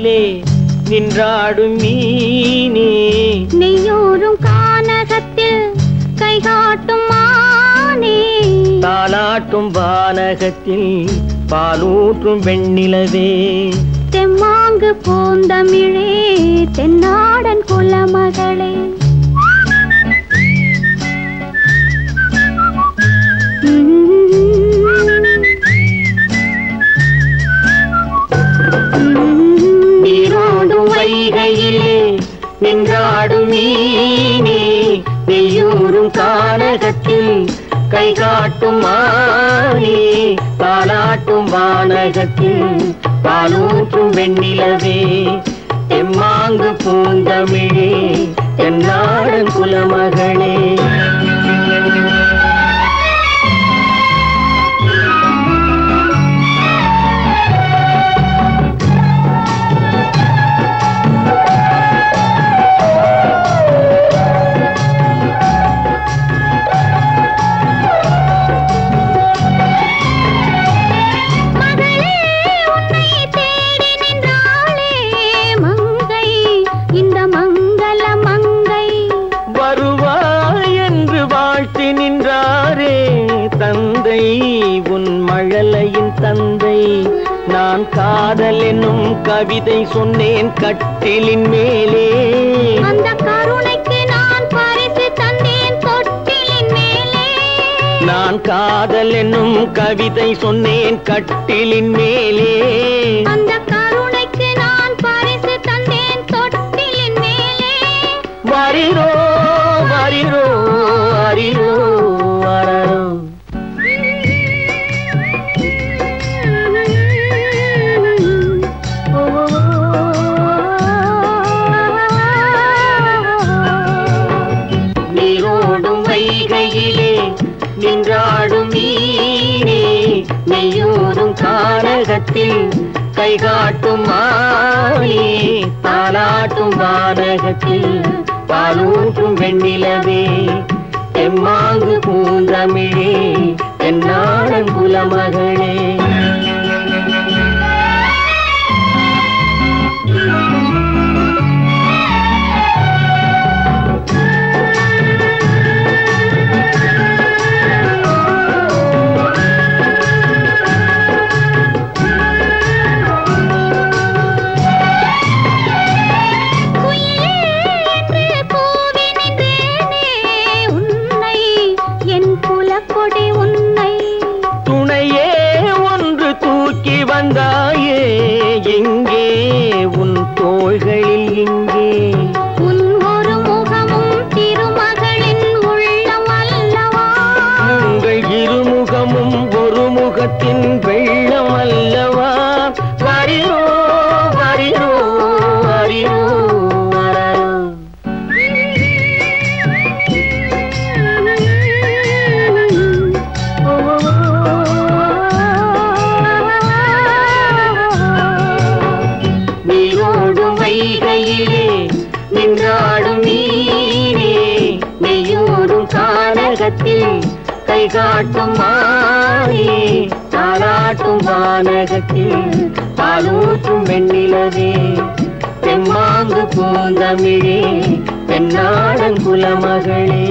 கடலிலே நின்றாடும் மீனே. நெய்யோரும் கானகத்தில் கைகாட்டும் மானே. தாளாட்டும் வானகத்தில் பாலூற்றும் வெண்ணிலவே. தெம்மாங்கு போந்தமிழே தென்னாடன் குலமகளே. வாழும் கானகத்தில் கை காட்டும் மானே பாலாட்டும் வானகத்தில் பாலூற்றும் வெண்ணிலவே. எம்மாங்கு பூந்தமிழே என் நாடன் குலமகளே. நின்றாரே தந்தை உன் மழலையின் தந்தை. நான் காதல் என்னும் கவிதை சொன்னேன் கட்டிலின் மேலே. அந்த கருணைக்கு நான் பரிசு தந்தேன் தொட்டிலின் மேலே. நான் காதல் என்னும் கவிதை சொன்னேன் கட்டிலின் மேலே. அந்த கருணைக்கு நான் பரிசு தந்தேன் தொட்டிலின் மேலே. வரிரோ வரிரோ அரிரோ கானகத்தில் கை காட்டும் மாணி தாலாட்டும் வானகத்தில் பாலூட்டும் வெண்ணிலவே. எம்மாங்கு பூந்தமிழே என்னாடன் குலமகளே தோள்களில் இங்கே. உன் ஒரு முகமும் திருமகளின் உள்ளம் அல்லவா? உங்கள் இருமுகமும் ஒரு முகத்தின் கானகத்தில் கை காட்டும் மாறி தாராட்டும் வானகத்தில் பாலூற்றும் வெண்ணிலவே. தெம்மாங்கு பூந்தமிழே தென்னாடங்குல மகளே.